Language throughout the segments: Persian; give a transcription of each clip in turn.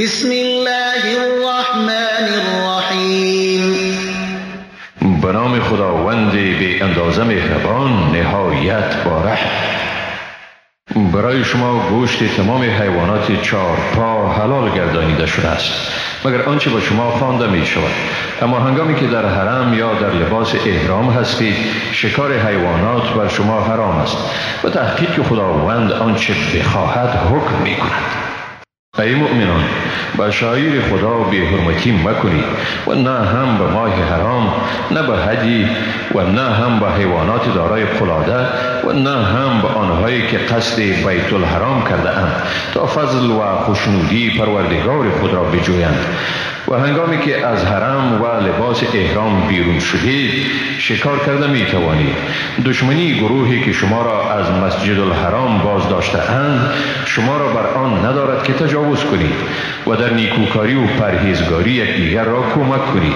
بسم الله الرحمن الرحیم به نام خداوند بی اندازه مهربان نهایت باره برای شما گوشت تمام حیوانات چهار پا حلال گردانیده شده است. مگر آنچه با شما خوانده می شود. اما هنگامی که در حرم یا در لباس احرام هستید شکار حیوانات بر شما حرام است. و تحقیق خداوند آنچه بخواهد حکم می کند. ای مؤمنان با شاعر خدا به حرمتی مکنید و نه هم به ماه حرام نه به حدی و نه هم به حیوانات دارای قلاده و نه هم به آنهایی که قصد بیت الحرام کرده اند تا فضل و خوشنودی پروردگار خود را بجویند و هنگامی که از حرم و لباس احرام بیرون شدید شکار کرده می توانید دشمنی گروهی که شما را از مسجد الحرام باز داشته اند شما را بر آن ندارد که تجاوز کنید و در نیکوکاری و پرهیزگاری یکدیگر را کمک کنید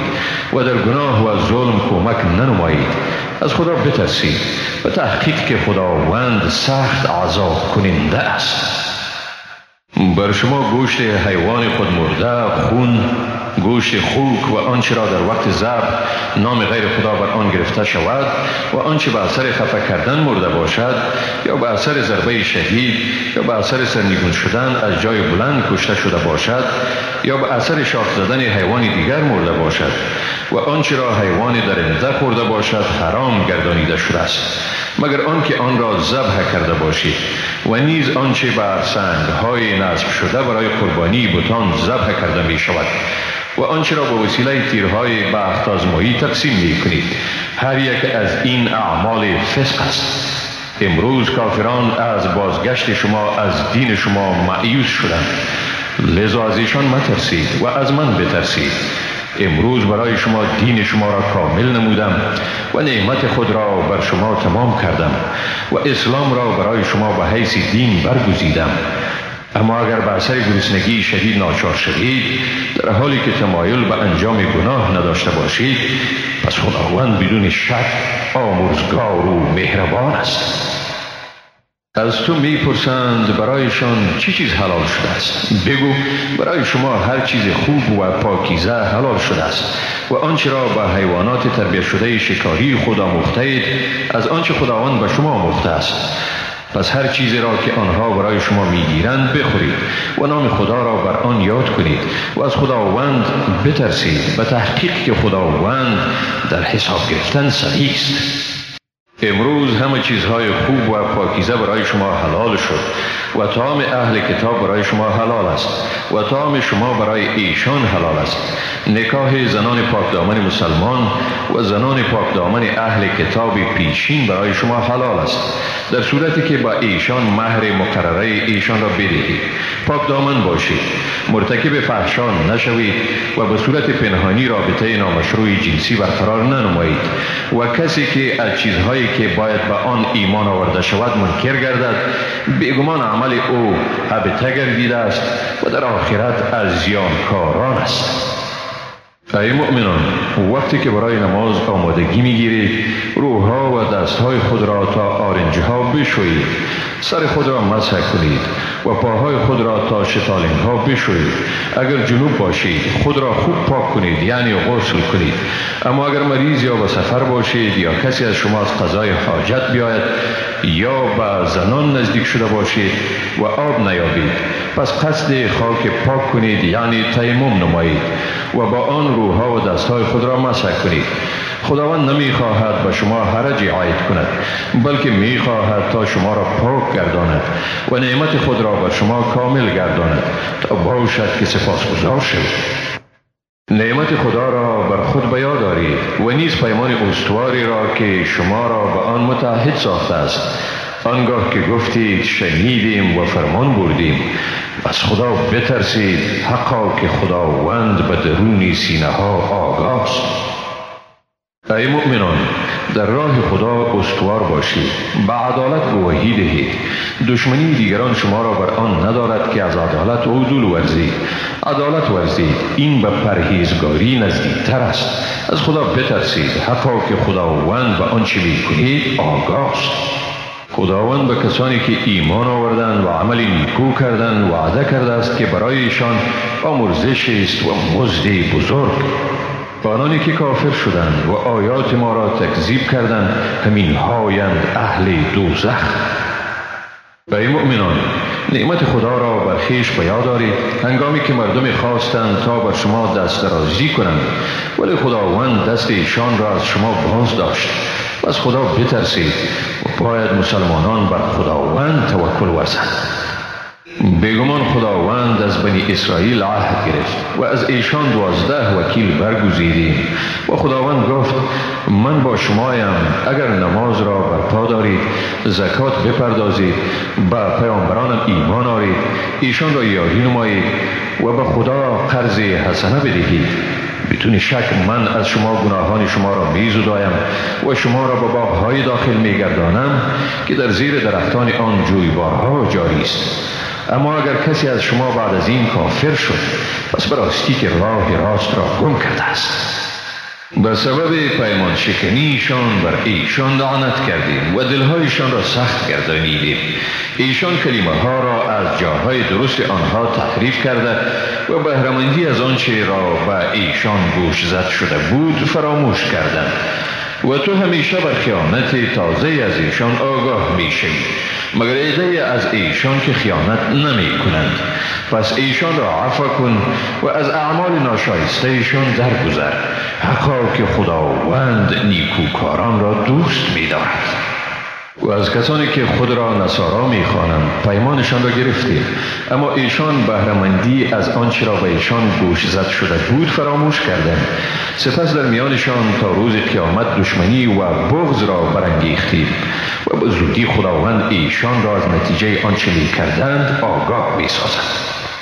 و در گناه و ظلم کمک ننمایید. از خدا بترسید و تحقیق که خداوند سخت عذاب کننده است. بر شما گوشت حیوان خود مرده خون گوشت خوک و آنچه را در وقت ضرب نام غیر خدا بر آن گرفته شود و آنچه به اثر خفه کردن مرده باشد یا به اثر ضربه شدید یا به اثر سرنگون شدن از جای بلند کشته شده باشد یا به اثر شاخ زدن حیوان دیگر مرده باشد و آنچه را حیوان درنده خورده باشد حرام گردانیده شده است. مگر آنکه آن را ذبح کرده باشید و نیز آنچه بر سنگ های نصب شده برای قربانی بتان ذبح کرده می شود و آنچه را به وسیله تیرهای بخت آزمایی تقسیم می کنید هر یک از این اعمال فسق است. امروز کافران از بازگشت شما از دین شما معیوز شدند. لذا از ایشان مترسید و از من بترسید. امروز برای شما دین شما را کامل نمودم و نعمت خود را بر شما تمام کردم و اسلام را برای شما به حیث دین برگزیدم. اما اگر به اثر گرسنگی شدید ناچار شوید در حالی که تمایل به انجام گناه نداشته باشید پس خداوند بدون شک آمرزگار و مهربان است. از تو می‌پرسند برایشان چی چیز حلال شده است؟ بگو برای شما هر چیز خوب و پاکیزه حلال شده است و آنچه را به حیوانات تربیت شده شکاری خدا مفتید از آنچه خداوند به شما مفته است. پس هر چیزی را که آنها برای شما می‌گیرند بخورید و نام خدا را بر آن یاد کنید و از خداوند بترسید به تحقیق که خداوند در حساب گرفتن سریع است. امروز همه چیزهای خوب و پاکیزه برای شما حلال شد و تام اهل کتاب برای شما حلال است و تام شما برای ایشان حلال است. نکاح زنان پاکدامن مسلمان و زنان پاکدامن اهل کتاب پیشین برای شما حلال است. در صورتی که با ایشان مهر مقرره ایشان را بدهید. پاکدامن باشید. مرتکب فحشان نشوید و به صورت پنهانی رابطه نامشروع جنسی برقرار ننمایید. و کسی که از که باید به آن ایمان آورده شود منکر گردد. بیگمان عمل او حبته گردیده است و در آخرت از زیانکاران است. ای مؤمنان وقتی که برای نماز آمادگی می‌گیرید روحها و دستهای خود را تا آرنجها بشویید. سر خود را مسح کنید و پاهای خود را تا شتالنگ ها بشویید. اگر جنوب باشید خود را خوب پاک کنید یعنی غسل کنید. اما اگر مریض یا به سفر باشید یا کسی از شما از قضای حاجت بیاید یا به زنان نزدیک شده باشید و آب نیابید پس قصد خاک پاک کنید یعنی تیمم نمایید. و با آن روحها و دستهای خود را مسح کنید. خداوند نمی خواهد به شما حرجی عاید کند بلکه می خواهد تا شما را پاک گرداند و نعمت خود را بر شما کامل گرداند تا باشد که سپاسگزار شوید. نعمت خدا را بر خود بیا دارید و نیز پیمان استواری را که شما را به آن متحد ساخته است. آنگاه که گفتید شنیدیم و فرمان بردیم از خدا بترسید حقا که خداوند به درون سینه ها آگاست ای مؤمنان در راه خدا استوار باشید. به عدالت گواهی دهید. دشمنی دیگران شما را بر آن ندارد که از عدالت عدول ورزید. عدالت ورزید. این به پرهیزگاری نزدیکتر است. از خدا بترسید حقا که خداوند به آنچه می کنید آگاست خداوند به کسانی که ایمان آوردند و عمل نیکو کردند وعده کرده است که برای ایشان آمرزش است و مزد بزرگ. آنانی که کافر شدند و آیات ما را تکذیب کردند همین هایند اهل دوزخ. ای مؤمنان نعمت خدا را بر خیش بیاد دارید هنگامی که مردم خواستند تا بر شما دست درازی کنند ولی خداوند دست ایشان را از شما باز داشت پس خدا بترسید. و باید مسلمانان بر خداوند توکل ورزند. بیگمان خداوند از بنی اسرائیل عهد گرفت و از ایشان دوازده وکیل برگزیدیم. و خداوند گفت من با شمایم اگر نماز را برپا دارید زکات بپردازید به پیامبرانم ایمان آرید ایشان را یاری نمایید و به خدا قرض حسنه بدهید. بدون شک من از شما گناهان شما را می زدایم و شما را به باغهای داخل می گردانم که در زیر درختان آن جویبارها جاری است. اما اگر کسی از شما بعد از این کافر شد پس براستی که راه راست را گم کرده است. به سبب پیمان شکنیشان بر ایشان لعنت کردیم و دلهایشان را سخت گردانیدیم. ایشان کلمه ها را از جاهای درست آنها تحریف کرده و بهرمندی از آنچه را به ایشان گوش زد شده بود فراموش کردند. و تو همیشه بر خیانت تازه از ایشان آگاه می مگر ایده از ایشان که خیانت نمی کنند. پس ایشان را عفا کن و از اعمال ناشایسته ایشان درگذر. حقا که خداوند نیکوکاران را دوست می دارد و از کسانی که خود را نصارا می خوانند پیمانشان را گرفتیم. اما ایشان بهرمندی از آنچه را به ایشان گوش زد شده بود فراموش کردند. سپس در میانشان تا روز قیامت دشمنی و بغض را برانگیختیم و به زودی خداوند ایشان را از نتیجه آنچه می کردند آگاه می سازد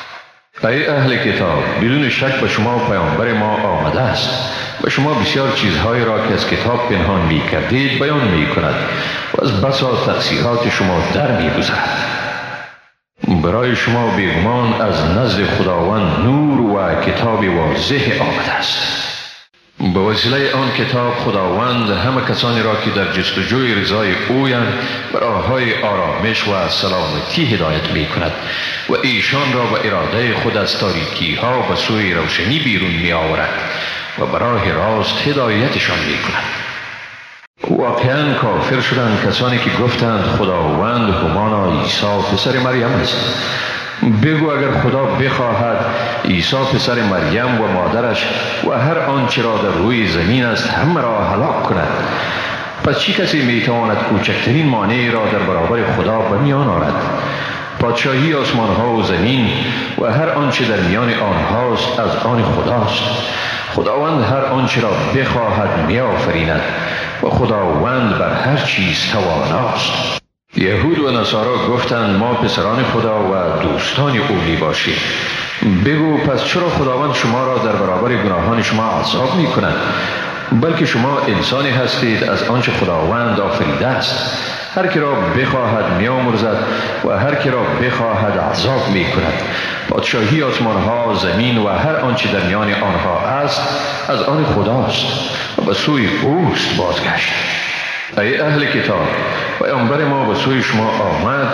ای اهل کتاب بدون شک به شما پیامبر ما آمده است و شما بسیار چیزهایی را که از کتاب پنهان می کردید بیان می کند و از بسا تقصیرات شما در می برای شما بیگمان از نزد خداوند نور و کتاب واضح آمده است. به وسیله آن کتاب خداوند همه کسانی را که در جستجوی رضای اویند به های آرامش و سلامتی هدایت می کند و ایشان را به اراده خود از تاریکی ها به سوی روشنی بیرون می آورد و برای راست هدایتشان می کند واقعا کافر شدند کسانی که گفتند خداوند همانا عیسی پسر مریم است بگو اگر خدا بخواهد عیسی پسر مریم و مادرش و هر آنچه را در روی زمین است همه را هلاک کند. پس چی کسی می‌تواند کوچکترین مانعی را در برابر خدا به میان آرد؟ پادشاهی آسمان ها و زمین و هر آنچه در میان آنهاست از آن خداست. خداوند هر آنچه را بخواهد می آفریند و خداوند بر هر چیز تواناست. یهود و نصارا گفتند ما پسران خدا و دوستان او می باشیم بگو پس چرا خداوند شما را در برابر گناهان شما عذاب می کند بلکه شما انسانی هستید از آنچه خداوند آفریده است. هر کی را بخواهد می آمرزد و هر کی را بخواهد عذاب می کند پادشاهی آسمان ها زمین و هر آنچه در میان آنها است از آن خداست و به سوی اوست بازگشت. ای اهل کتاب پیامبر ما به سوی شما آمد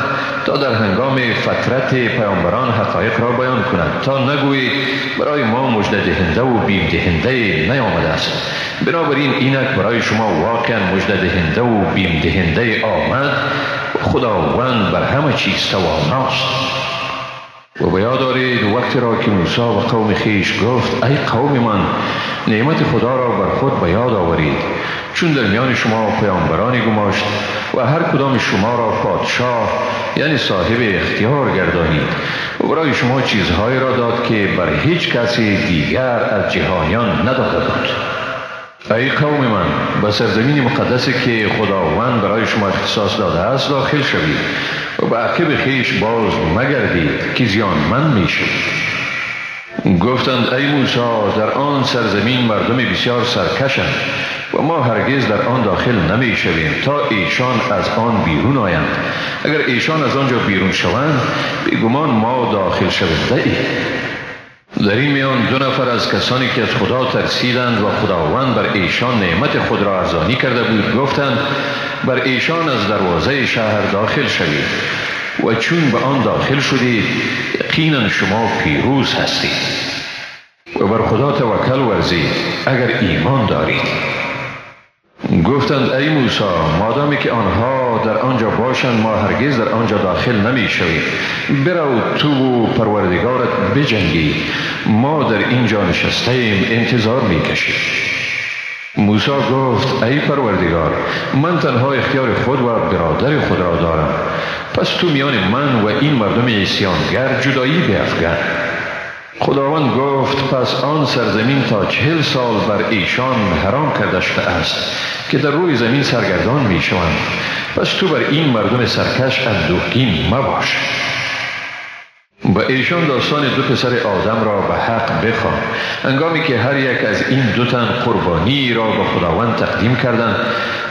تا در هنگام فترت پیامبران حقایق را بیان کند تا نگویید برای ما مجد دهنده و بیم دهنده نیامده است. بنابراین اینک برای شما واقعا مجد دهنده و بیم دهنده آمد. خداوند بر همه چیز تواناست و بیاد دارید وقتی را که موسی و قوم خیش گفت ای قوم من نعمت خدا را بر خود به یاد آورید. چون در میان شما پیامبرانی گماشت و هر کدام شما را پادشاه یعنی صاحب اختیار گردانید و برای شما چیزهایی را داد که بر هیچ کسی دیگر از جهانیان نداده بود. ای قوم من به سرزمین مقدسی که خداوند برای شما اختصاص داده است داخل شوید و به عقب خیش باز مگردید که زیان من می گفتند ای موسی در آن سرزمین مردم بسیار سرکشند. و ما هرگز در آن داخل نمی شویم تا ایشان از آن بیرون آیند. اگر ایشان از آنجا بیرون شوند بیگمان ما داخل شونده ای در این میان دو نفر از کسانی که از خدا ترسیدند و خداوند بر ایشان نعمت خود را ارزانی کرده بود گفتند بر ایشان از دروازه شهر داخل شوید و چون به آن داخل شدید یقینا شما پیروز هستید. و بر خدا توکل ورزید اگر ایمان دارید. گفتند ای موسی مادامی که آنها در آنجا باشند ما هرگز در آنجا داخل نمی شویم برو تو و پروردگارت بجنگی. ما در اینجا نشسته ایم انتظار می کشیم موسی گفت ای پروردگار من تنها اختیار خود و برادر خود را دارم. پس تو میان من و این مردم عیسیانگر جدایی بیفگن خداوند گفت پس آن سرزمین تا چهل سال بر ایشان حرام کرده شده است که در روی زمین سرگردان می شوند پس تو بر این مردم سرکش اندوهگین مباش. با ایشان داستان دو پسر آدم را به حق بخوان. انگامی که هر یک از این دو تن قربانی را به خداوند تقدیم کردند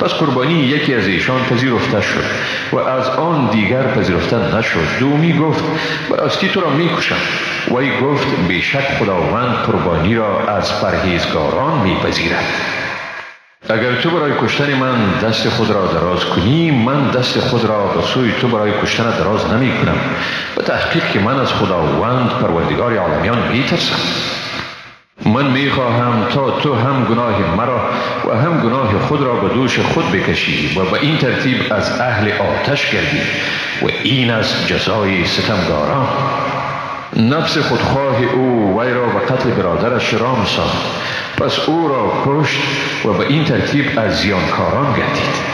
پس قربانی یکی از ایشان پذیرفته شد و از آن دیگر پذیرفته نشد. دومی گفت براستی تو را می‌کشم و ای گفت بیشک خداوند قربانی را از پرهیزگاران میپذیرد. اگر تو برای کشتن من دست خود را دراز کنی من دست خود را به سوی تو برای کشتن دراز نمی کنم. به تحقیق که من از خداوند پروردگار عالمیان می ترسم. من می خواهم تا تو هم گناه مرا و هم گناه خود را به دوش خود بکشی و به این ترتیب از اهل آتش گردی و این از جزای ستمگاران. نفس خودخواه او وی را به قتل برادرش رام ساخت. پس او را کشت و به این ترتیب از زیانکاران گردید.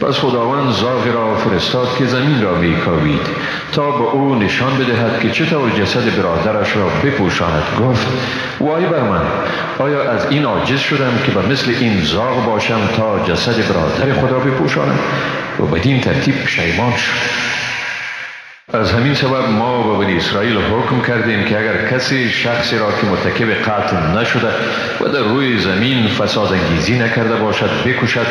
پس خداوند زاغ را فرستاد که زمین را میکاوید تا به او نشان بدهد که چطور جسد برادرش را بپوشاند. گفت وای بر من آیا از این عاجز شدم که به مثل این زاغ باشم تا جسد برادر خود را بپوشانم؟ و بدین ترتیب پشیمان شد. از همین سبب ما به بنی اسرائیل حکم کردیم که اگر کسی شخصی را که مرتکب قتل نشده و در روی زمین فساد انگیزی نکرده باشد بکشد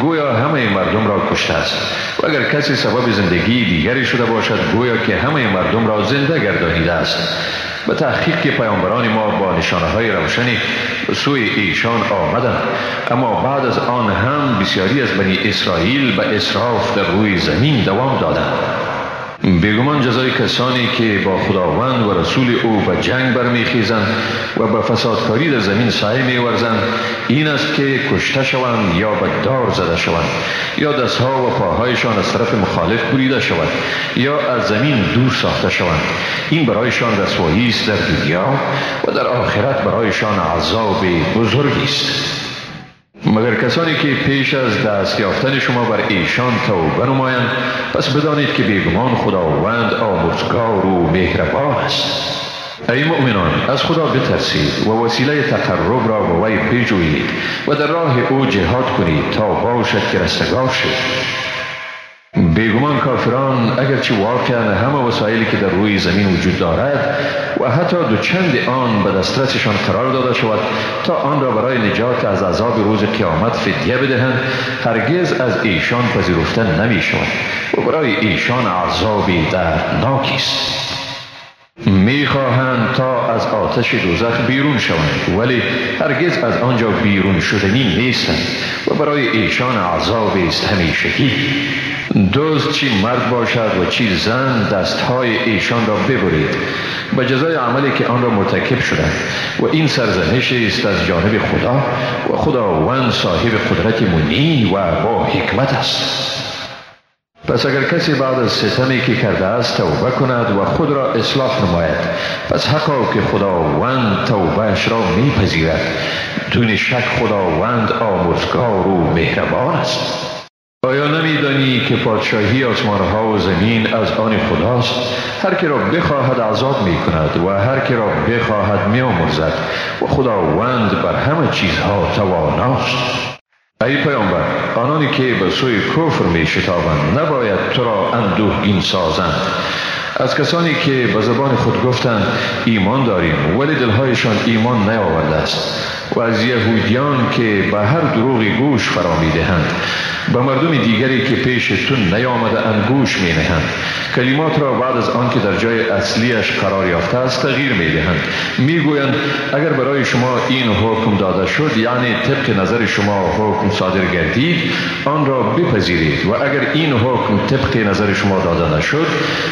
گویا همه مردم را کشته است. و اگر کسی سبب زندگی دیگری شده باشد گویا که همه مردم را زنده گردانیده است. به تحقیق که پیامبران ما با نشانه های روشنی سوی ایشان آمدند. اما بعد از آن هم بسیاری از بنی اسرائیل به اسراف در روی زمین دوام دادند. بیگمان جزای کسانی که با خداوند و رسول او به جنگ برمیخیزند و به فسادکاری در زمین سعی میورزند این است که کشته شوند یا به دار زده شوند یا دستها و پاهایشان از طرف مخالف بریده شود یا از زمین دور ساخته شوند. این برایشان رسوایی است در دنیا و در آخرت برایشان عذاب بزرگی است. مگر کسانی که پیش از دست یافتن شما بر ایشان توبه نمایند پس بدانید که بیگمان خداوند آمرزگار و مهربان است. ای مؤمنان از خدا بترسید و وسیله تقرب را به وی بجویید و در راه او جهاد کنید تا باشد که رستگار شد بیگمان کافران اگرچه واقعا همه وسایلی که در روی زمین وجود دارد و حتی دو چند آن به دسترسشان قرار داده شود تا آن را برای نجات از عذاب روز قیامت فدیه بدهند هرگز از ایشان پذیرفته نمی شود و برای ایشان عذابی دردناکی است. می‌خواهند تا از آتش دوزخ بیرون شوند ولی هرگز از آنجا بیرون شدنی نیستند و برای ایشان عذاب است همیشگی. دوست چی مرد باشد و چی زن دستهای ایشان را ببرید. به جزای عملی که آن را مرتکب شدند. و این سرزنش است از جانب خدا و خداوند صاحب قدرت منی و با حکمت است. پس اگر کسی بعد از ستمی که کرده است توبه کند و خود را اصلاح نماید پس حقا که خداوند توبهش را میپذیرد. دون شک خداوند آمرزگار و مهربان است. آیا نمیدانی که پادشاهی آسمان ها و زمین از آن خداست؟ هر که را بخواهد عذاب می کند و هر که را بخواهد می آمرزد و خداوند بر همه چیزها تواناست. ای پیامبر آنانی که به سوی کفر می شتابند نباید تو را اندوهگین سازند. از کسانی که به زبان خود گفتند ایمان داریم ولی دلهایشان ایمان نیاورده است. و از یهودیان که به هر دروغی گوش فرا می دهند به مردم دیگری که پیش تو نیامده انگوش می نهند کلمات را بعد از آنکه در جای اصلیش قرار یافته است تغییر می دهند می گویند اگر برای شما این حکم داده شد یعنی طبق نظر شما حکم صادر گردید آن را بپذیرید. و اگر این حکم طبق نظر شما داده نشد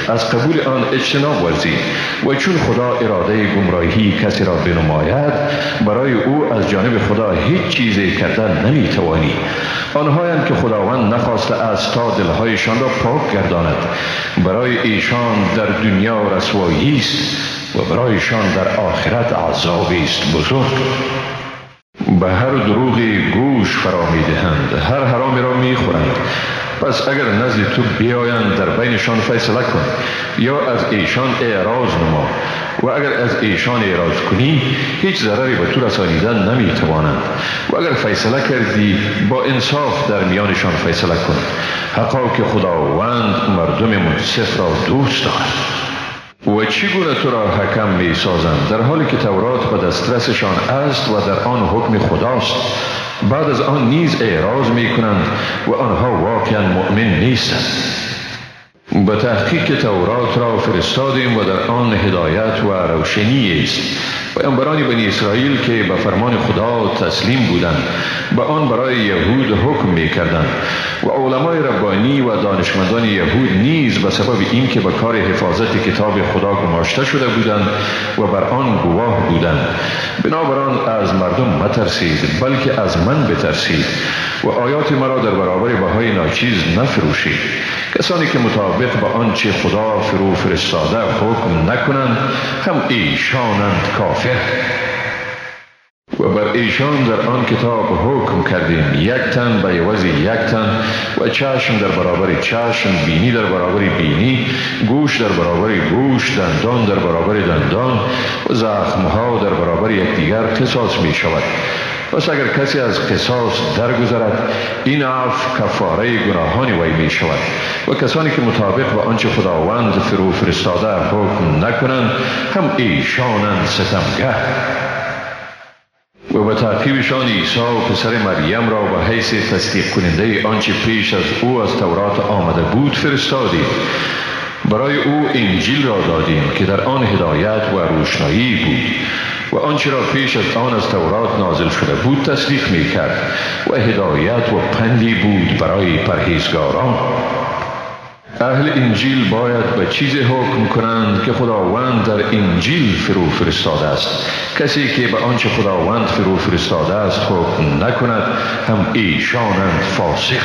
از قبول آن اجتناب ورزید. و چون خدا اراده گمراهی کسی را بنماید برای او از جانب خدا هیچ چیزی کردن نمی توانی آنهایند که خداوند نخواسته از تا دلهایشان را پاک گرداند. برای ایشان در دنیا رسوایی است و برایشان در آخرت عذابی است. بزرگ به هر دروغی گوش فرا می دهند هر حرامی را می خورند پس اگر نزد تو بیایند در بینشان فیصله کن. یا از ایشان اعراض نما. و اگر از ایشان اعراض کنی هیچ ضرری به تو رسانیدن نمی توانند و اگر فیصله کردی با انصاف در میانشان فیصله کن. حقا که خداوند مردم منصف را دوست دارد. و چگونه تو را حکم می سازند در حالی که تورات به دسترسشان است و در آن حکم خداست. بعد از آن نیز اعراض می کنند و آنها واقعا مؤمن نیستند. به تحقیق تورات را فرستادیم و در آن هدایت و روشنی است پیامبران بنی اسرائیل که به فرمان خدا تسلیم بودند به آن برای یهود حکم می کردند و علمای ربانی و دانشمندان یهود نیز به سبب اینکه به کار حفاظت کتاب خدا گماشته شده بودند و بر آن گواه بودند. بنابراین از مردم مترسید بلکه از من بترسید و آیات مرا در برابر بهای ناچیز نفروشید. کسانی که مطابق به آنچه خدا فرو فرستاده حکم نکنند هم ایشانند کافر. Gotcha. و بر ایشان در آن کتاب حکم کردیم. یک تن به عوض یک تن و چشم در برابر چشم بینی در برابر بینی گوش در برابر گوش دندان در برابر دندان و زخمها در برابر یکدیگر قصاص می شود پس اگر کسی از قصاص درگذرد این عفو کفاره گناهان وی می شود و کسانی که مطابق به آنچه خداوند فرو فرستاده حکم نکنند هم ایشانند ستمگه. و به تعقیبشان عیسی پسر مریم را به حیث تصدیق کننده آنچه پیش از او از تورات آمده بود فرستادیم. برای او انجیل را دادیم که در آن هدایت و روشنایی بود و آنچه را پیش از آن از تورات نازل شده بود تصدیق می کرد و هدایت و پندی بود برای پرهیزگاران. اهل انجیل باید به چیز حکم کنند که خداوند در انجیل فرو فرستاده است. کسی که به آنچه خداوند فرو فرستاده است حکم نکند هم ایشانند فاسق.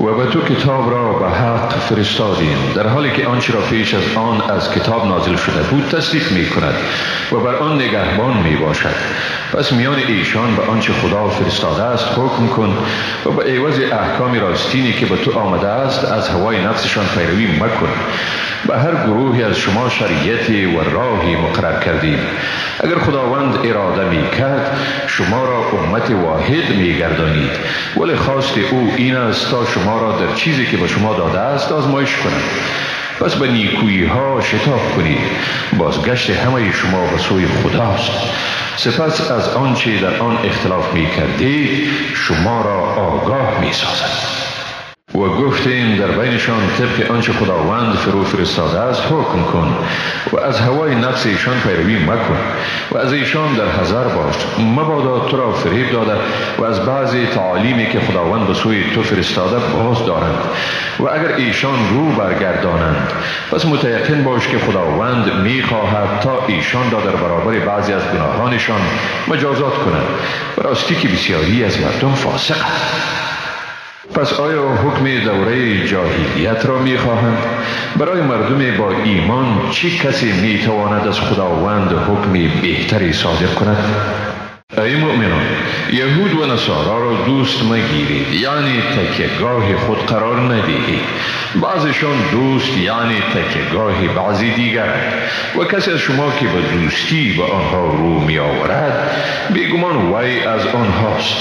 و به تو کتاب را به حق فرستادیم. در حالی که آنچه را پیش از آن از کتاب نازل شده بود تصدیق می کند و بر آن نگهبان می باشد پس میان ایشان به آنچه خدا فرستاده است حکم کن و به عوض احکام راستینی که به تو آمده است از هوای نفسشان پیروی مکن. به هر گروهی از شما شریعتی و راهی مقرر کردیم. اگر خداوند اراده می کرد شما را امت واحد می گردانید ولی خواست او این است تا شما را در چیزی که به شما داده است آزمایش کند پس به نیکویی ها شتاب کنید. بازگشت همه شما به سوی خداست سپس از آنچه در آن اختلاف می کردید شما را آگاه می سازد و گفتیم در بینشان طبق آنچه خداوند فرو فرستاده است حکم کن و از هوای نفس ایشان پیروی مکن و از ایشان در حذر باش. مبادا تو را فریب داده و از بعضی تعالیمی که خداوند به سوی تو فرستاده باز دارند و اگر ایشان رو برگردانند پس متیقن باش که خداوند می خواهد تا ایشان را در برابر بعضی از گناهانشان مجازات کند. و راستی که بسیاری از مردم فاسق پس آیا حکم دوره جاهلیت را می خواهند؟ برای مردم با ایمان چی کسی می تواند از خداوند حکم بهتری صادر کند؟ ای مؤمنان یهود و نصارا را دوست مگیرید یعنی تکیگاه خود قرار ندهید. بعضشان دوست یعنی تکیگاه بعضی دیگر و کسی از شما که به دوستی به آنها رو می آورد بیگمان وی از آنهاست.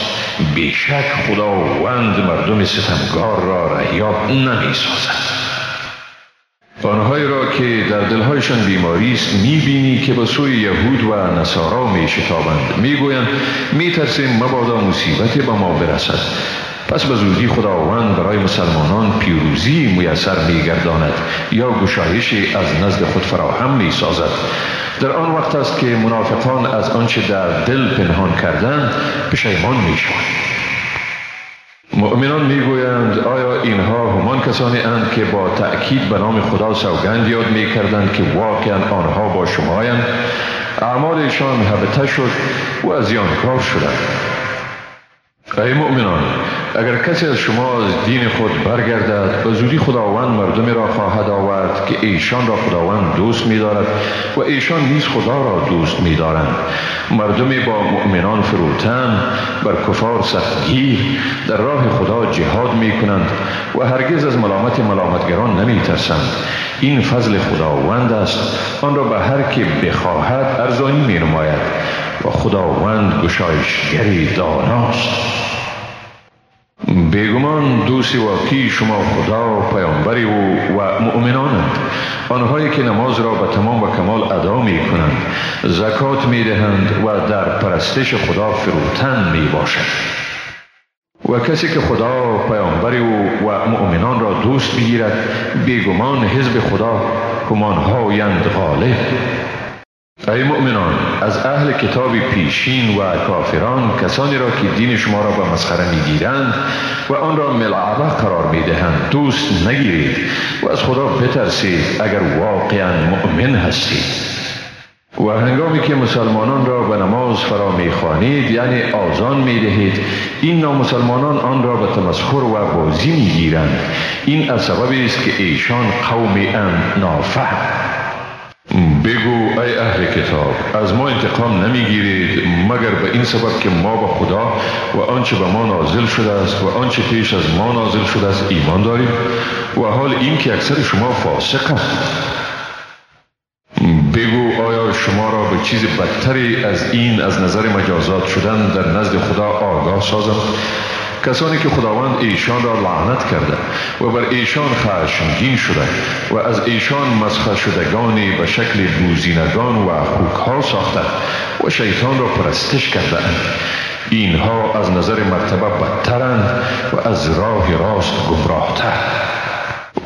بیشک خداوند مردم ستمگار را رهیاب نمی سازد که در دلهایشان بیماری است می‌بینی که به سوی یهود و نصارا می شتابند می‌گویند میترسیم مبادا مصیبتی به ما برسد. پس به زودی خداوند برای مسلمانان پیروزی میسر میگرداند یا گشایشی از نزد خود فراهم می سازد در آن وقت است که منافقان از آنچه در دل پنهان کردند پشیمان می شوند مؤمنان می‌گویند آیا اینها همان کسانی اند که با تأکید به نام خدا سوگند یاد می کردند که واقعا آنها با شمایند؟ اعمالشان هبته شد و از کار شدند. ای مؤمنان اگر کسی از شما از دین خود برگردد به زودی خداوند مردمی را خواهد آورد که ایشان را خداوند دوست می دارد و ایشان نیز خدا را دوست می دارند مردمی با مؤمنان فروتن بر کفار سختگیر در راه خدا جهاد می کنند و هرگز از ملامت ملامتگران نمی ترسند این فضل خداوند است. آن را به هر که بخواهد ارزانی می نماید و خداوند گشایشگری داناست. بیگمان دوست واقعی شما خدا پیامبری و, و مؤمنانند. آنهایی که نماز را به تمام و کمال ادا می کنند زکات می دهند و در پرستش خدا فروتن می باشند و کسی که خدا پیامبری و, و مؤمنان را دوست بگیرد بیگمان حزب خدا همانهایند غالب. ای مؤمنان از اهل کتاب پیشین و کافران کسانی را که دین شما را به مسخره می‌گیرند و آن را ملعبه قرار می‌دهند دوست نگیرید و از خدا بترسید اگر واقعا مؤمن هستید. و هنگامی که مسلمانان را به نماز فرا می‌خوانید یعنی آزان می‌دهید این نامسلمانان آن را به تمسخر و بازی می‌گیرند. این از سببی است که ایشان قومی ان نافهم. بگو ای اهل کتاب از ما انتقام نمی‌گیرید مگر به این سبب که ما به خدا و آنچه به ما نازل شده است و آنچه پیش از ما نازل شده است ایمان داریم؟ و حال این که اکثر شما فاسق بگو آیا شما را به چیز بدتری از این از نظر مجازات شدن در نزد خدا آگاه سازم؟ کسانی که خداوند ایشان را لعنت کرده و بر ایشان خشمگین شده و از ایشان مسخر شدگانی به شکل بوزینگان و خوکها ساخته و شیطان را پرستش کرده اینها از نظر مرتبه بدترند و از راه راست گمراهتر.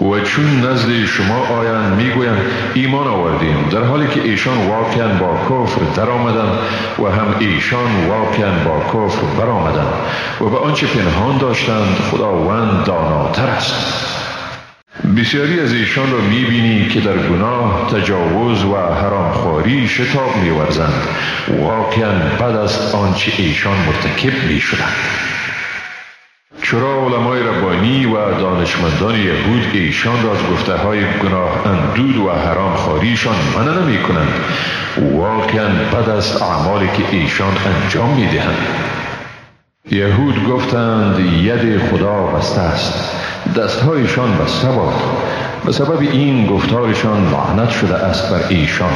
و چون نزد شما آیند می‌گویند ایمان آوردیم. در حالی که ایشان واقعا با کفر در و هم ایشان واقعا با کفر برآمدند و به آنچه پنهان داشتند خداوند داناتر است. بسیاری از ایشان را می‌بینی که در گناه تجاوز و حرامخواری شتاب میورزند. واقعا بد است آنچه ایشان مرتکب می‌شدند. چرا علمای ربانی و دانشمندان یهود ایشان را از گفته های گناه اندود و حرام خاریشان منع نمی کنند واقعا بد است اعمالی که ایشان انجام می دهند یهود گفتند ید خدا بسته است دستهایشان بسته باد. به سبب این گفتارشان لعنت شده است بر ایشان.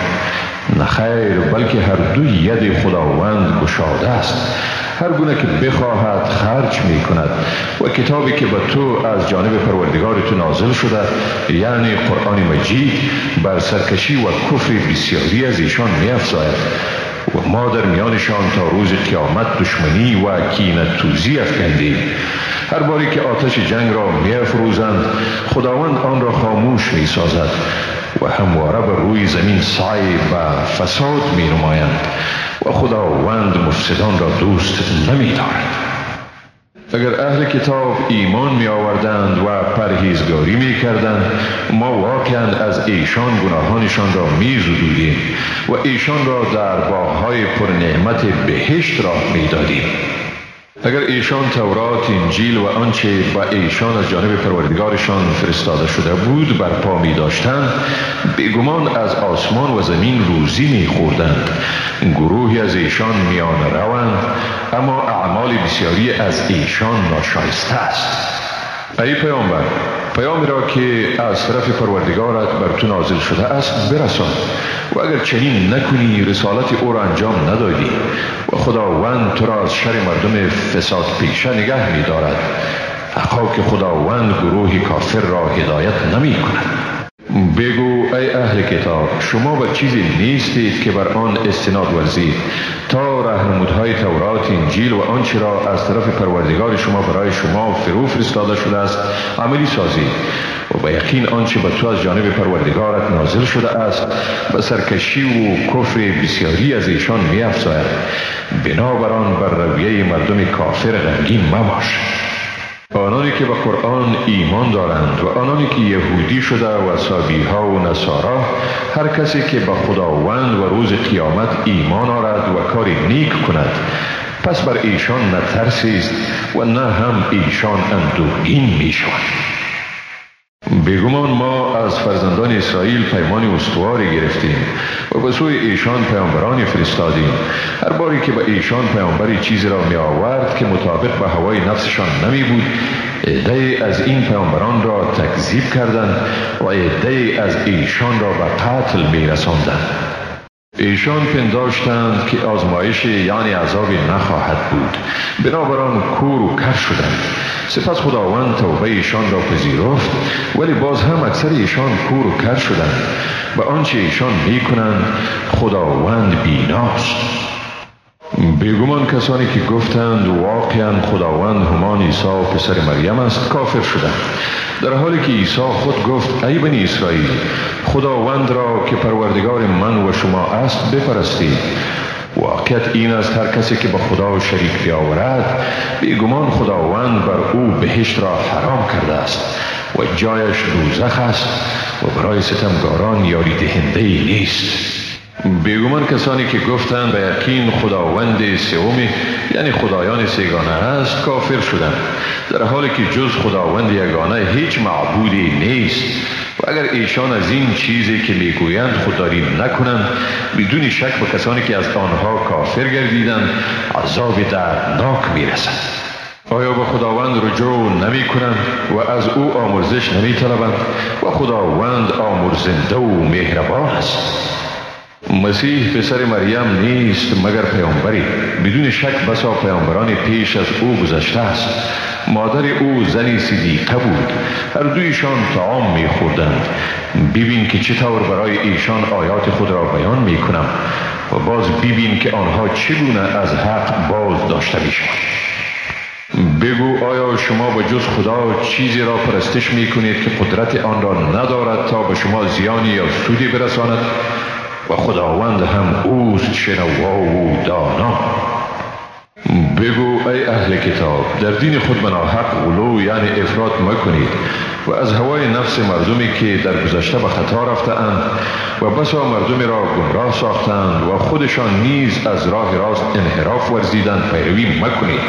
نخیر بلکه هر دو ید خداوند گشاده است. هر گونه که بخواهد خرج می کند و کتابی که به تو از جانب پروردگار تو نازل شده یعنی قرآن مجید بر سرکشی و کفر بسیاری از ایشان می افزاید و ما در میانشان تا روز قیامت دشمنی و کینت توزی افکندیم. هر باری که آتش جنگ را می افروزند خداوند آن را خاموش می سازد و همواره بر روی زمین سعی و فساد می نمایند و خداوند مفسدان را دوست نمی دارد اگر اهل کتاب ایمان می آوردند و پرهیزگاری می کردند ما واقعا از ایشان گناهانشان را می زدودیم و ایشان را در باغهای پر نعمت بهشت را می دادیم اگر ایشان تورات انجیل و آنچه با ایشان از جانب پروردگارشان فرستاده شده بود برپا می داشتند بیگمان از آسمان و زمین روزی می خوردند گروهی از ایشان میان روند اما اعمال بسیاری از ایشان ناشایسته است. ای پیامبر پیامی را که از طرف پروردگارت بر تو نازل شده است برسان و اگر چنین نکنی رسالت او را انجام ندادی و خداوند تو را از شر مردم فساد پیشه نگه می دارد حقا که خداوند گروه کافر را هدایت نمی کند بگو ای اهل کتاب شما به چیزی نیستید که بر آن استناد ورزید. تا رهنمودهای تورات انجیل و آنچه را از طرف پروردگار شما برای شما فرو فرستاده شده است عملی سازید. و به یقین آنچه به تو از جانب پروردگارت نازل شده است به سرکشی و کفر بسیاری از ایشان می افزاید بنابران بر رویه مردم کافر غمگین مباش. آنانی که به قرآن ایمان دارند و آنانی که یهودی شده و سابی ها و نصارا هر کسی که به خداوند و روز قیامت ایمان آرد و کاری نیک کند. پس بر ایشان نه و نه هم ایشان اندوهگین می شوند بیگمان ما از فرزندان اسرائیل پیمان استواری گرفتیم و به سوی ایشان پیامبرانی فرستادیم. هر باری که به ایشان پیامبری چیزی را می آورد که مطابق به هوای نفسشان نمی بود عده از این پیامبران را تکذیب کردند و عده از ایشان را به قتل می رساندند ایشان پنداشتند که آزمایش یعنی عذابی نخواهد بود. بنابران کور و کر شدند. سپس خداوند توبه ایشان را پذیرفت ولی باز هم اکثر ایشان کور و کر شدند به آنچه ایشان می کنند خداوند بیناست. بیگمان کسانی که گفتند واقعا خداوند همان عیسی پسر مریم است کافر شدند. در حالی که عیسی خود گفت ای بنی اسرائیل خداوند را که پروردگار من و شما است بپرستید. واقعیت این است هر کسی که به خدا شریک بیاورد بیگمان خداوند بر او بهشت را حرام کرده است و جایش دوزخ است و برای ستمگاران یاری دهنده نیست. بیگمان کسانی که گفتند به یقین خداوند سومی یعنی خدایان سیگانه است کافر شدند در حالی که جز خداوند یگانه هیچ معبودی نیست. و اگر ایشان از این چیزی که می‌گویند خودداری نکنند بدون شک به کسانی که از آنها کافر گردیدند عذاب دردناک می‌رسد. آیا به خداوند رجوع نمی کنند و از او آمرزش نمی طلبند و خداوند آمرزنده و مهربان است. مسیح پسر مریم نیست مگر پیامبری؟ بدون شک بسا پیامبران پیش از او گذشته است. مادر او زنی صدیقه بود. هر دویشان طعام می خوردند ببین که چطور برای ایشان آیات خود را بیان می کنم و باز ببین که آنها چگونه از حق باز داشته می شود بگو آیا شما به جز خدا چیزی را پرستش می کنید که قدرت آن را ندارد تا به شما زیانی یا سودی برساند؟ و خداوند هم اوست شنوا و دانا. بگو ای اهل کتاب در دین خود حق غلو یعنی افراد مکنید. و از هوای نفس مردمی که در گذشته به خطا رفتند و بسا مردمی را گمراه ساختند و خودشان نیز از راه راست انحراف ورزیدند پیروی مکنید.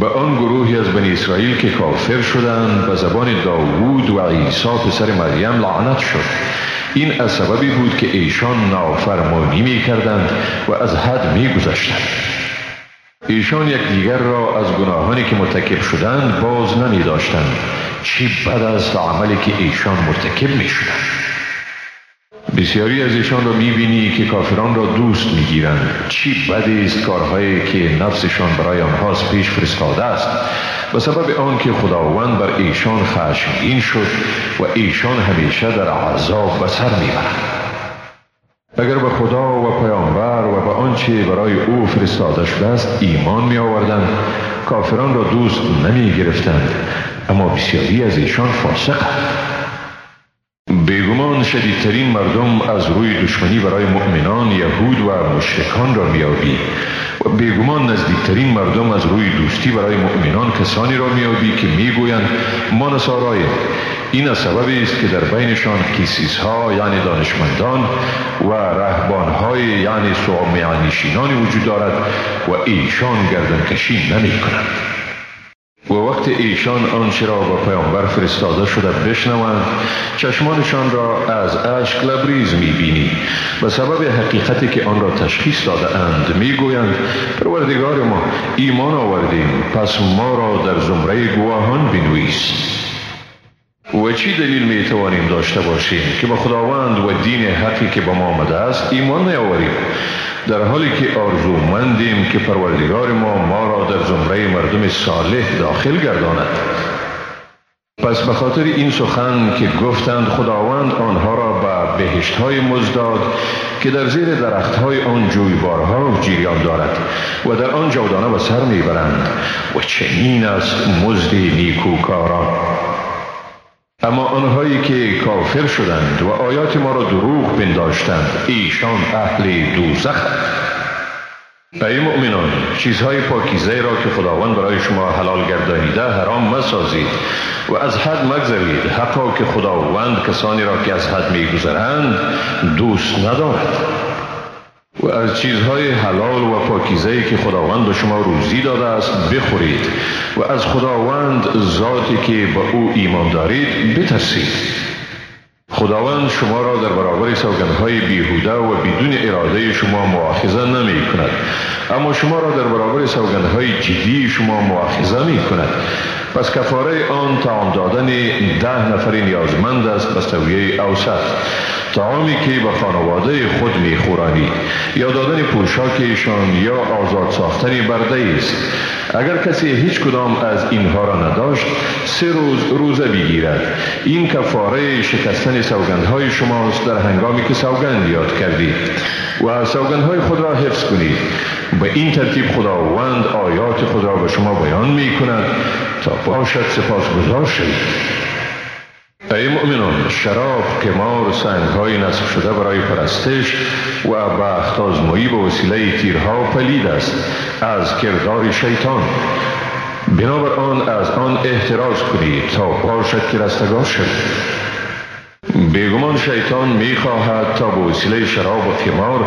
به آن گروهی از بنی اسرائیل که کافر شدند به زبان داوود و عیسی پسر مریم لعنت شد. این از سببی بود که ایشان نافرمانی می کردند و از حد می گذشتند ایشان یک دیگر را از گناهانی که مرتکب شدند باز نمی داشتند چی بد است عملی که ایشان مرتکب می شدند بسیاری از ایشان را می بینی که کافران را دوست می گیرند چی بد است کارهایی که نفسشان برای آنهاست پیش فرستاده است. به سبب آنکه خداوند بر ایشان خشمگین شد و ایشان همیشه در عذاب به سر می‌برند. اگر به خدا و پیامبر و به آنچه برای او فرستاده شده است ایمان می آوردند کافران را دوست نمی گرفتند اما بسیاری از ایشان فاسق بیگمان شدیدترین مردم از روی دشمنی برای مؤمنان یهود و مشرکان را میابی و بیگمان نزدیکترین مردم از روی دوستی برای مؤمنان کسانی را میابی که می‌گویند ما نصارای این از سببی است که در بینشان کیسیس ها یعنی دانشمندان و رهبان های یعنی سوامیانیشینانی وجود دارد و ایشان گردن کشی نمی کنند و وقت ایشان آنچه را با پیامبر فرستاده شده بشنوند چشمانشان را از اشک لبریز می بینی به سبب حقیقتی که آن را تشخیص داده اند می گویند پروردگار ما ایمان آوردیم پس ما را در زمره گواهان بنویس. و چی دلیل می توانیم داشته باشیم که به خداوند و دین حقی که با ما آمده است ایمان می آوریم در حالی که آرزومندیم که پروردگار ما ما را در زمره مردم صالح داخل گرداند. پس به خاطر این سخن که گفتند خداوند آنها را به بهشت های مزداد که در زیر درخت های آن جویبارها جریان دارد و در آن جودانه به سر می‌برند و چنین است مزد نیکوکاران. اما آنهایی که کافر شدند و آیات ما را دروغ پنداشتند ایشان اهل دوزخ ای مؤمنان چیزهای پاکیزه را که خداوند برای شما حلال گردانیده حرام مسازید و از حد مگذرید. حقا که خداوند کسانی را که از حد میگذرند دوست ندارد. و از چیزهای حلال و پاکیزه که خداوند به شما روزی داده است بخورید. و از خداوند ذاتی که به او ایمان دارید بترسید. خداوند شما را در برابر سوگندهای بیهوده و بدون اراده شما مؤاخذه نمی کند اما شما را در برابر سوگندهای جدی شما مؤاخذه می کند پس کفاره آن تعام دادن ده نفر نیازمند است به سویه اوسط. تعامی که به خانواده خود میخورانی. یا دادن پوشاکشان یا آزاد ساختن برده است. اگر کسی هیچ کدام از اینها را نداشت سه روز روزه بگیرد این کفاره شکستن سوگندهای شماست در هنگامی که سوگند یاد کردید و سوگندهای خود را حفظ کنید. به این ترتیب خداوند آیات خود را به شما بیان می کند تا باشد سپاس گذار شوید ای مؤمنان شراب کمار سنگ های نصب شده برای پرستش و بخت آزمایی به وسیله تیرها پلید است. از کردار شیطان. بنابر آن از آن احتراز کنید تا باشد که رستگار شد. بیگمان شیطان می خواهد تا به وسیله شراب و خمار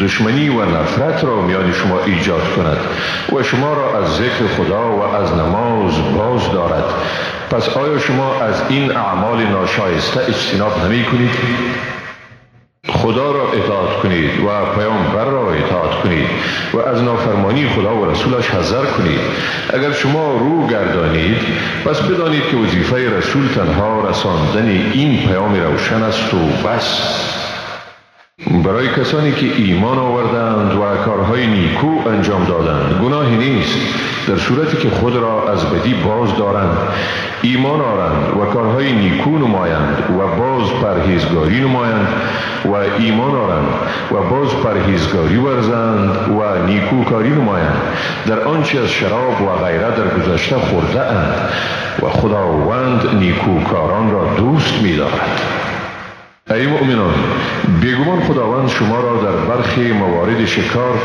دشمنی و نفرت را میان شما ایجاد کند و شما را از ذکر خدا و از نماز باز دارد پس آیا شما از این اعمال ناشایسته اجتناب نمی کنید؟ خدا را اطاعت کنید و پیامبر را اطاعت کنید و از نافرمانی خدا و رسولش حذر کنید. اگر شما رو گردانید پس بدانید که وظیفه رسول تنها رساندن این پیام روشن است و بس. برای کسانی که ایمان آوردند و کارهای نیکو انجام دادند. گناهی نیست. در صورتی که خود را از بدی باز دارند. ایمان آرند و کارهای نیکو نمایند و باز پرهیزگاری نمایند و ایمان آرند و باز پرهیزگاری ورزند و نیکوکاری نمایند. در آنچه از شراب و غیره در گذشته خورده اند و خداوند نیکوکاران را دوست می دارد ای مؤمنان بیگمان خداوند شما را در برخی موارد شکار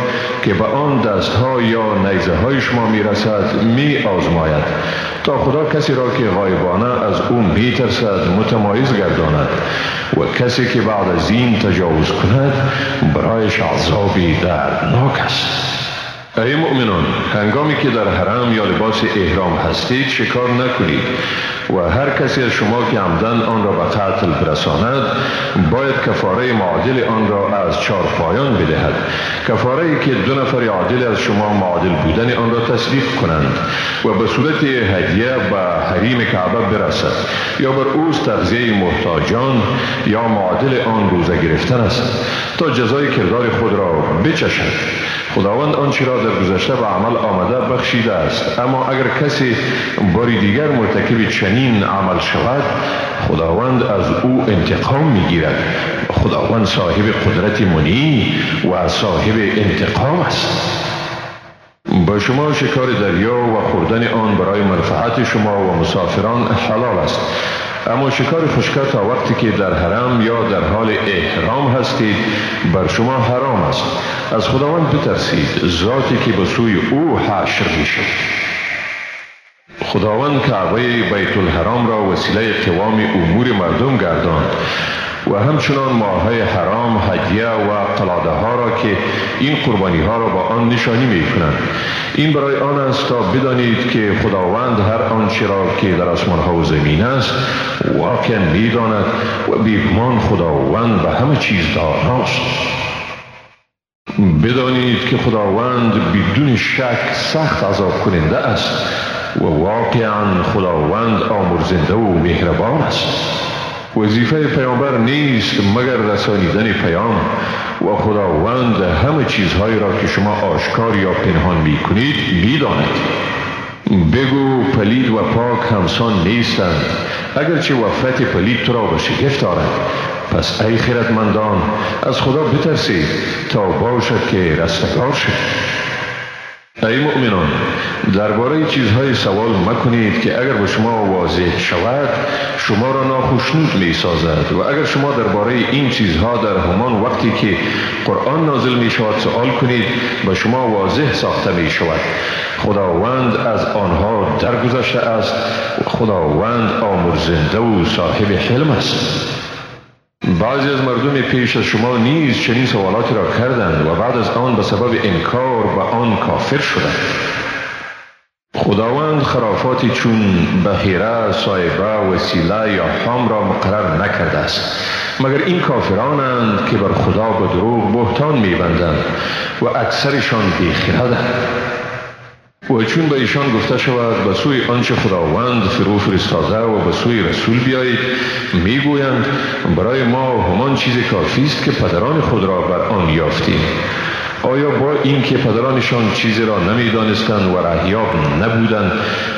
که به آن دستها یا نیزه های شما می رسد می آزماید تا خدا کسی را که غایبانه از او می ترسد متمایز گرداند و کسی که بعد از این تجاوز کند برایش عذابی دردناک است. ای مؤمنان هنگامی که در حرم یا لباس احرام هستید شکار نکنید و هر کسی از شما که عمدن آن را به قتل برساند باید کفاره معادل آن را از چهار پایان بدهد. کفاره ای که دو نفر عادل از شما معادل بودن آن را تصدیق کنند و به صورت هدیه به حریم کعبه برسد. یا بر اوز تغذیه محتاجان یا معادل آن روزه گرفتن است. تا جزای کردار خود را بچشد. خداوند آنچه را در گذشته به عمل آمده بخشیده است. اما اگر کسی باری دیگر مرتکب چنین عمل شود خداوند از او انتقام می‌گیرد. خداوند صاحب قدرت منی و صاحب انتقام است. با شما شکار دریا و خوردن آن برای منفعت شما و مسافران حلال است. اما شکار خشکه تا وقتی که در حرم یا در حال احرام هستید بر شما حرام است. از خداوند بترسید ذاتی که به سوی او حشر میشه خداوند کعبه بیت الحرام را وسیله قوام امور مردم گرداند. و همچنان ماهای حرام هدیه و قلاده ها را که این قربانی ها را با آن نشانی می کنند این برای آن است تا بدانید که خداوند هر آنچه را که در آسمان ها و زمین است واقعا می داند و بیگمان خداوند به همه چیز داناست. بدانید که خداوند بدون شک سخت عذاب کننده است و واقعا خداوند آمرزنده و مهربان است. وظیفه پیامبر نیست مگر رسانیدن پیام و خداوند همه چیزهایی را که شما آشکار یا پنهان می کنید می داند. بگو پلید و پاک همسان نیستند. اگرچه وفرت پلید تو را به شگفت آرد پس ای خیرتمندان از خدا بترسید تا باشد که رستگار شد. ای مؤمنان درباره چیزهای سوال مکنید که اگر به شما واضح شود شما را ناخشنود می سازد و اگر شما درباره این چیزها در همان وقتی که قرآن نازل می شود سوال کنید به شما واضح ساخته می شود خداوند از آنها درگذشته است. خداوند آمرزنده و صاحب حلم است. بعضی از مردم پیش از شما نیز چنین سوالاتی را کردند و بعد از آن به سبب انکار به آن کافر شدند. خداوند خرافاتی چون بحیره، سایبه، وسیله یا حام را مقرر نکرده است. مگر این کافرانند که بر خدا به دروغ بهتان میبندند و اکثرشان بیخیردند و چون به ایشان گفته شود به سوی آنچه خداوند فرو فرستاده و به سوی رسول بیایید می‌گویند برای ما همان چیز کافی است که پدران خود را بر آن یافتیم. آیا با اینکه پدرانشان چیزی را نمی‌دانستند و رهیاب نبودند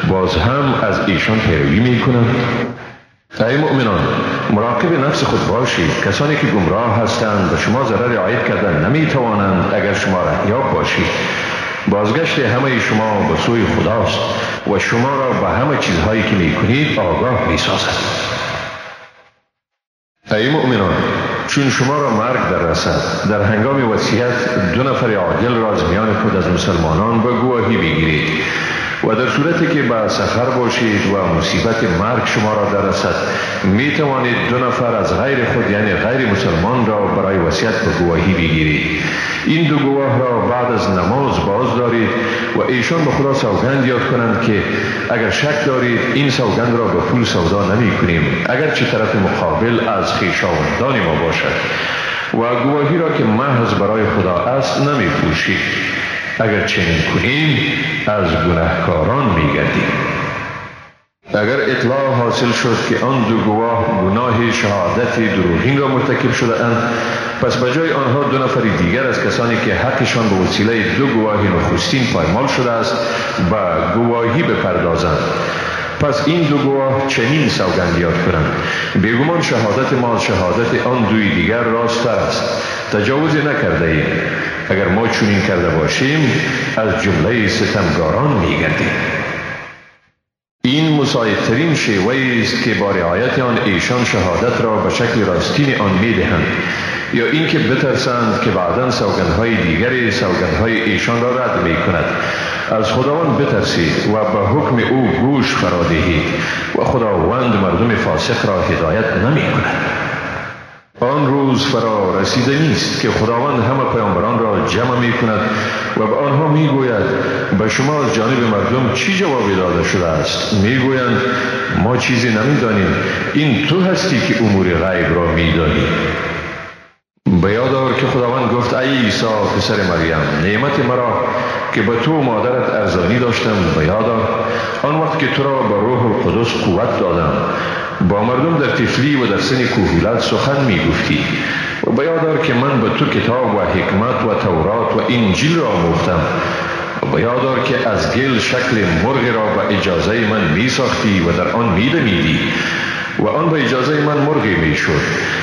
باز هم از ایشان پیروی می‌کنند؟ ای مؤمنان مراقب نفس خود باشید. کسانی که گمراه هستند به شما ضرر عاید کردن نمی‌توانند اگر شما رهیاب باشید. بازگشت همه شما به سوی خداست و شما را به همه چیزهایی که می کنید آگاه می سازد ای مؤمنان چون شما را مرگ در رسد در هنگام وصیت دو نفر عادل را از میان خود از مسلمانان به گواهی بگیرید و در صورتی که به سفر باشید و مصیبت مرگ شما را در رسد می توانید دو نفر از غیر خود یعنی غیر مسلمان را برای وصیت به گواهی بگیرید این دو گواه را بعد از نماز باز دارید و ایشان به خدا سوگند یاد کنند که اگر شک دارید این سوگند را به پول سودا نمی کنیم اگر چه طرف مقابل از خیشاوندان ما باشد و گواهی را که محض برای خدا است نمی پوشید اگر چنین کنیم از گناهکاران می گردیم اگر اطلاع حاصل شد که آن دو گواه گناه شهادت دروغین را مرتکب شده اند پس به جای آنها دو نفر دیگر از کسانی که حقشان به وسیله دو گواهی نخستین پایمال شده است به گواهی بپردازند. پس این دو گواه چنین سوگند یاد کنند. بیگمان شهادت ما شهادت آن دوی دیگر راست است. تجاوز نکرده ایم. اگر ما چنین کرده باشیم از جمله ستمگاران میگردیم. این مساعدترین شیوه است که با رعایت آن ایشان شهادت را به شکل راستین آن می‌دهند. یا اینکه بترسند که بعدا سوگندهای دیگری سوگندهای ایشان را رد می کند از خداوند بترسید و به حکم او گوش فرادهید و خداوند مردم فاسق را هدایت نمی کند آن روز فرا رسیده نیست که خداوند همه پیامبران را جمع می کند و به آنها می گوید به شما از جانب مردم چی جوابی داده شده است؟ می گویند ما چیزی نمی دانیم این تو هستی که امور غیب را می دانی به یادآور که خداوند گفت ای عیسی پسر مریم نعمت مرا که به تو مادرت ارزانی داشتم به یادآور آن وقت که تو را به روح القدس قوت دادم با مردم در تفلی و در سن کوهولت سخن می گفتی و به یادآور که من به تو کتاب و حکمت و تورات و انجیل را آموختم. و به یادآور که از گل شکل مرغ را به اجازه من می ساختی و در آن می دمیدی و آن به اجازه من مرغی می شد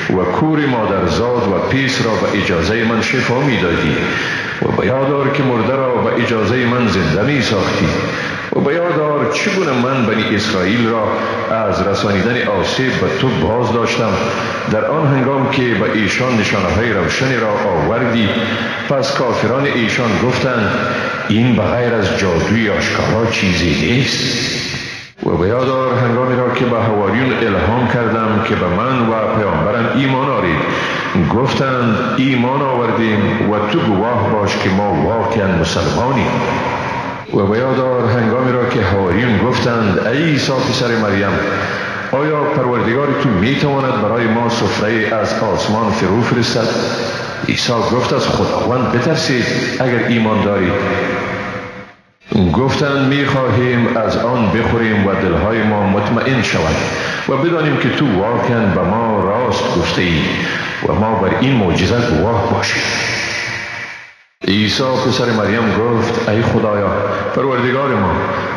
و کور مادرزاد و پیس را به اجازه من شفا می دادی و به یادار که مرده را به اجازه من زنده می ساختی و به یادار چگونه من بنی اسرائیل را از رسانیدن آسیب به تو باز داشتم در آن هنگام که به ایشان نشانه های روشنی را آوردی پس کافران ایشان گفتند این بغیر از جادوی آشکارا چیزی نیست. و به یادار هنگامی را که به هواریون الهام کردم که به من و پیامبرم ایمان آرید. گفتند ایمان آوردیم و تو گواه باش که ما واقعا مسلمانیم. و به یادار هنگامی را که هواریون گفتند ای عیسی پسر مریم آیا پروردگار تو می تواند برای ما سفره از آسمان فرو فرستد؟ عیسی گفت از خداوند بترسید اگر ایمان دارید. گفتند می خواهیم از آن بخوریم و دلهای ما مطمئن شود و بدانیم که تو واقعا به ما راست گفته ای و ما بر این معجزه گواه باشیم. عیسی پسر مریم گفت ای خدایا پروردگار ما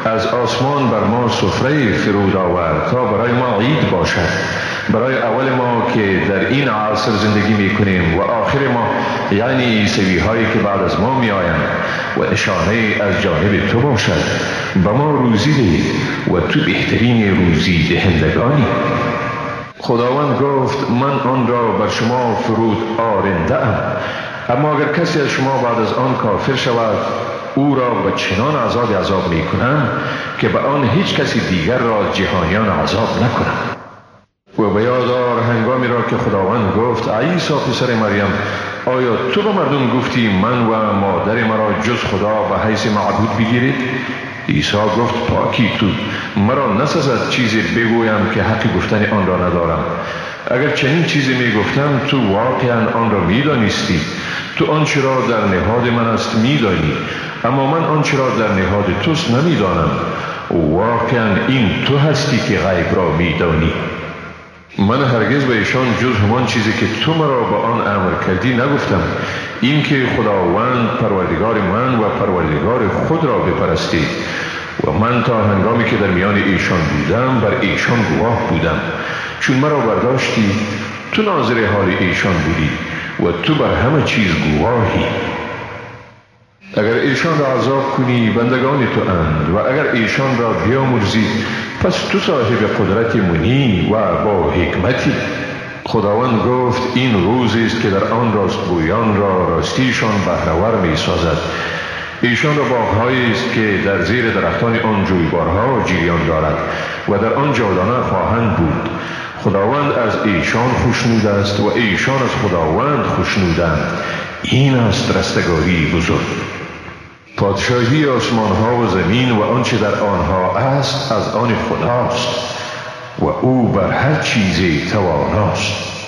از آسمان بر ما سفره فرود آورد تا برای ما عید باشد. برای اول ما که در این عصر زندگی می کنیم و آخر ما یعنی عیسوی هایی که بعد از ما می آیند و اشانه از جانب تو باشد. به ما روزی دهید و تو بهترین روزی دهندگانی. خداوند گفت من آن را بر شما فرود آرنده ام. اما اگر کسی از شما بعد از آن کافر شود او را به چنان عذاب عذاب می کنم که به آن هیچ کسی دیگر را جهانیان عذاب نکنم و به یادار هنگامی را که خداوند گفت عیسی پسر مریم آیا تو به مردم گفتی من و مادر مرا جز خدا به حیث معبود بگیرید؟ عیسی گفت پاکی تو مرا نسزد چیزی بگویم که حقی گفتن آن را ندارم. اگر چنین چیزی می گفتم تو واقعا آن را می دانستی تو آنچه را در نهاد من است می دانی اما من آنچه را در نهاد توست نمی دانم واقعا این تو هستی که غیب را می دانی من هرگز به ایشان جز همان چیزی که تو مرا به آن امر کردی نگفتم. اینکه خداوند پروردگار من و پروردگار خود را بپرستید و من تا هنگامی که در میان ایشان بودم بر ایشان گواه بودم. چون مرا برداشتی تو ناظر حال ایشان بودی و تو بر همه چیز گواهی. اگر ایشان را عذاب کنی بندگان تو اند. و اگر ایشان را بیامرزی پس تو صاحب قدرت منی و با حکمتی. خداوند گفت این روزی است که در آن راستگویان را راستیشان بهرور می سازد ایشان را باغهایی است که در زیر درختان آن جویبارها جریان دارد و در آن جاودانه خواهند بود. خداوند از ایشان خوشنود است و ایشان از خداوند خوشنودند. این است رستگاری بزرگ. پادشاهی آسمان ها و زمین و آنچه در آنها است از آن خداست و او بر هر چیزی تواناست.